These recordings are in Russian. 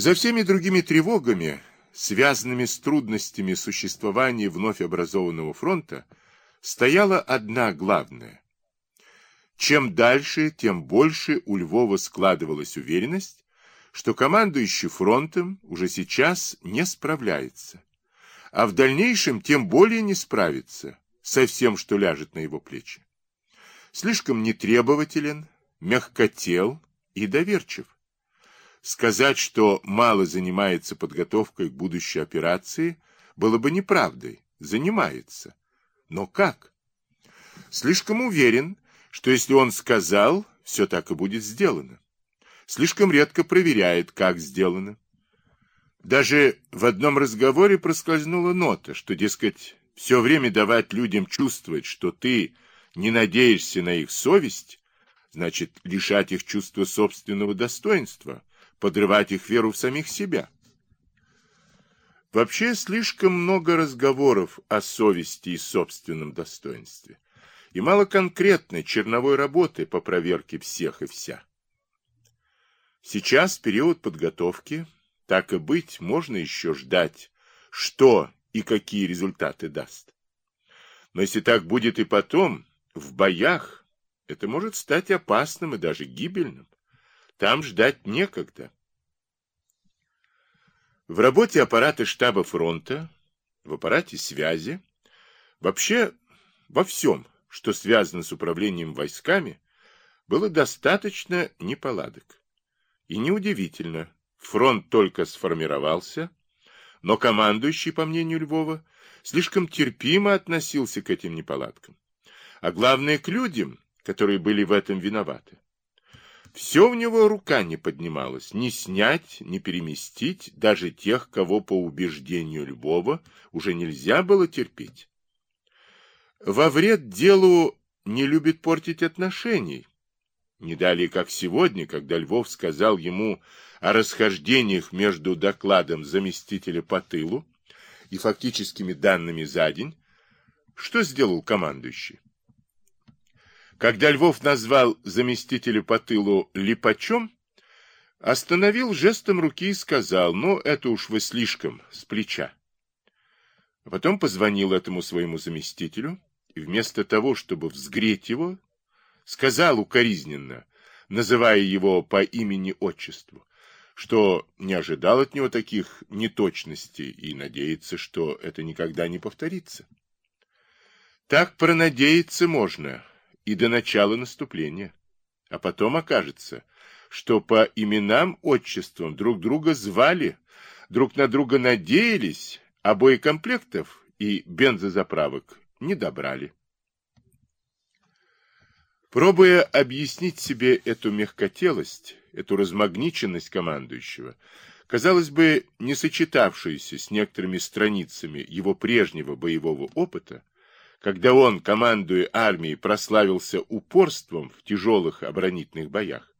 За всеми другими тревогами, связанными с трудностями существования вновь образованного фронта, стояла одна главная. Чем дальше, тем больше у Львова складывалась уверенность, что командующий фронтом уже сейчас не справляется, а в дальнейшем тем более не справится со всем, что ляжет на его плечи. Слишком нетребователен, мягкотел и доверчив. Сказать, что мало занимается подготовкой к будущей операции, было бы неправдой. Занимается. Но как? Слишком уверен, что если он сказал, все так и будет сделано. Слишком редко проверяет, как сделано. Даже в одном разговоре проскользнула нота, что, дескать, все время давать людям чувствовать, что ты не надеешься на их совесть, значит, лишать их чувства собственного достоинства, подрывать их веру в самих себя. Вообще слишком много разговоров о совести и собственном достоинстве, и мало конкретной черновой работы по проверке всех и вся. Сейчас период подготовки, так и быть, можно еще ждать, что и какие результаты даст. Но если так будет и потом, в боях, это может стать опасным и даже гибельным. Там ждать некогда. В работе аппарата штаба фронта, в аппарате связи, вообще во всем, что связано с управлением войсками, было достаточно неполадок. И неудивительно, фронт только сформировался, но командующий, по мнению Львова, слишком терпимо относился к этим неполадкам. А главное, к людям, которые были в этом виноваты. Все у него рука не поднималась, ни снять, ни переместить даже тех, кого, по убеждению Львова, уже нельзя было терпеть. Во вред делу не любит портить отношений. Не далее, как сегодня, когда Львов сказал ему о расхождениях между докладом заместителя по тылу и фактическими данными за день, что сделал командующий? Когда Львов назвал заместителя по тылу липачом, остановил жестом руки и сказал, ну, это уж вы слишком, с плеча. Потом позвонил этому своему заместителю, и вместо того, чтобы взгреть его, сказал укоризненно, называя его по имени-отчеству, что не ожидал от него таких неточностей и надеется, что это никогда не повторится. Так пронадеяться можно, и до начала наступления. А потом окажется, что по именам, отчествам друг друга звали, друг на друга надеялись, а боекомплектов и бензозаправок не добрали. Пробуя объяснить себе эту мягкотелость, эту размагниченность командующего, казалось бы, не сочетавшуюся с некоторыми страницами его прежнего боевого опыта, когда он, командуя армией, прославился упорством в тяжелых оборонительных боях,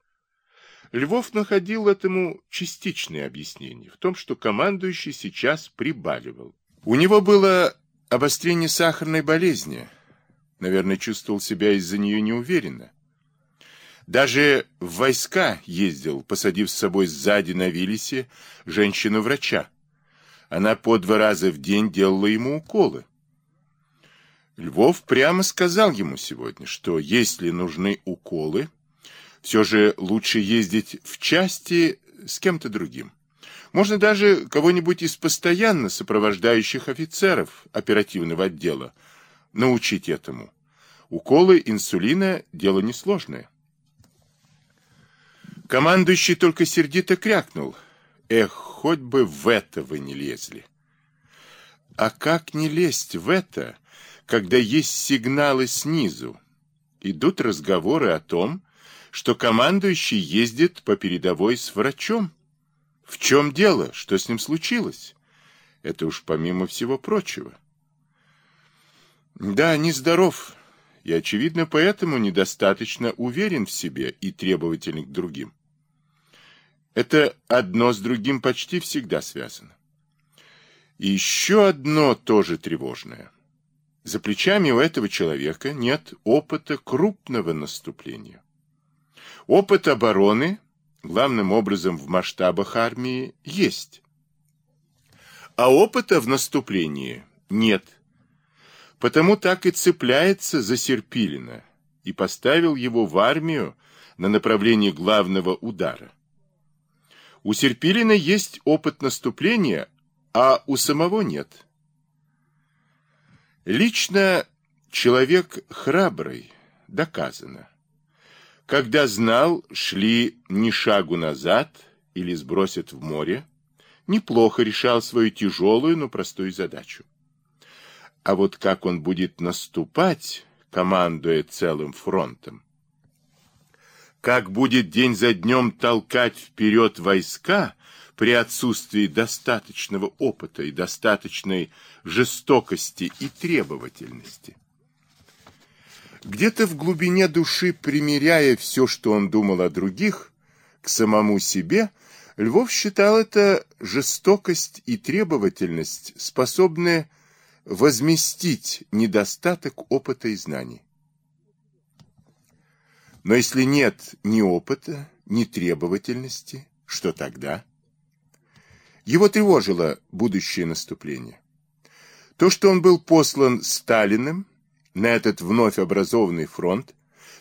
Львов находил этому частичное объяснение в том, что командующий сейчас прибаливал. У него было обострение сахарной болезни. Наверное, чувствовал себя из-за нее неуверенно. Даже в войска ездил, посадив с собой сзади на Виллисе женщину-врача. Она по два раза в день делала ему уколы. Львов прямо сказал ему сегодня, что если нужны уколы, все же лучше ездить в части с кем-то другим. Можно даже кого-нибудь из постоянно сопровождающих офицеров оперативного отдела научить этому. Уколы инсулина – дело несложное. Командующий только сердито крякнул. Эх, хоть бы в это вы не лезли. А как не лезть в это, когда есть сигналы снизу. Идут разговоры о том, что командующий ездит по передовой с врачом. В чем дело? Что с ним случилось? Это уж помимо всего прочего. Да, нездоров. И, очевидно, поэтому недостаточно уверен в себе и требователен к другим. Это одно с другим почти всегда связано. И еще одно тоже тревожное – за плечами у этого человека нет опыта крупного наступления. Опыт обороны главным образом в масштабах армии, есть. А опыта в наступлении нет. Потому так и цепляется за Серпилина и поставил его в армию на направлении главного удара. У Серпилина есть опыт наступления, а у самого нет. Лично человек храбрый, доказано. Когда знал, шли ни шагу назад или сбросят в море, неплохо решал свою тяжелую, но простую задачу. А вот как он будет наступать, командуя целым фронтом, как будет день за днем толкать вперед войска при отсутствии достаточного опыта и достаточной жестокости и требовательности. Где-то в глубине души, примеряя все, что он думал о других, к самому себе, Львов считал это жестокость и требовательность, способные возместить недостаток опыта и знаний. Но если нет ни опыта, ни требовательности, что тогда? Его тревожило будущее наступление. То, что он был послан Сталиным на этот вновь образованный фронт,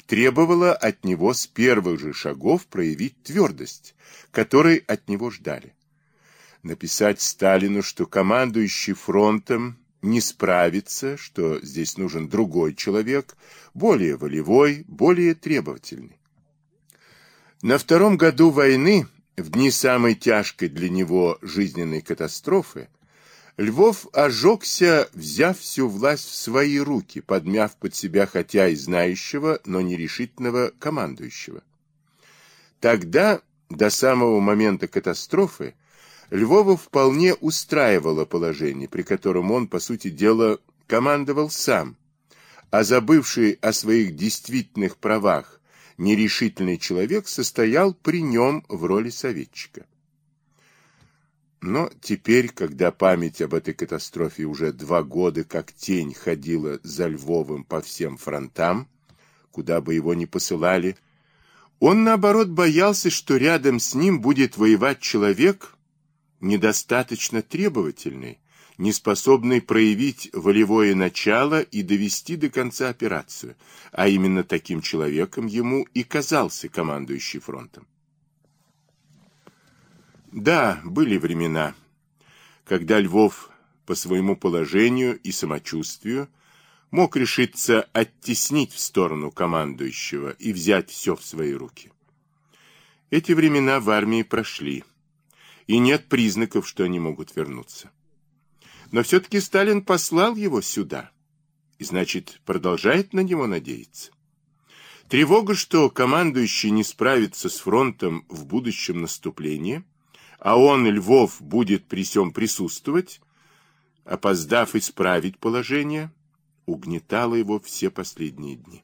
требовало от него с первых же шагов проявить твердость, которой от него ждали. Написать Сталину, что командующий фронтом не справится, что здесь нужен другой человек, более волевой, более требовательный. На втором году войны, в дни самой тяжкой для него жизненной катастрофы, Львов ожегся, взяв всю власть в свои руки, подмяв под себя хотя и знающего, но нерешительного командующего. Тогда, до самого момента катастрофы, Львова вполне устраивало положение, при котором он, по сути дела, командовал сам, а забывший о своих действительных правах нерешительный человек состоял при нем в роли советчика. Но теперь, когда память об этой катастрофе уже два года как тень ходила за Львовым по всем фронтам, куда бы его ни посылали, он, наоборот, боялся, что рядом с ним будет воевать человек, недостаточно требовательный, не способный проявить волевое начало и довести до конца операцию, а именно таким человеком ему и казался командующий фронтом. Да, были времена, когда Львов по своему положению и самочувствию мог решиться оттеснить в сторону командующего и взять все в свои руки. Эти времена в армии прошли и нет признаков, что они могут вернуться. Но все-таки Сталин послал его сюда, и, значит, продолжает на него надеяться. Тревога, что командующий не справится с фронтом в будущем наступлении, а он, Львов, будет при всем присутствовать, опоздав исправить положение, угнетала его все последние дни.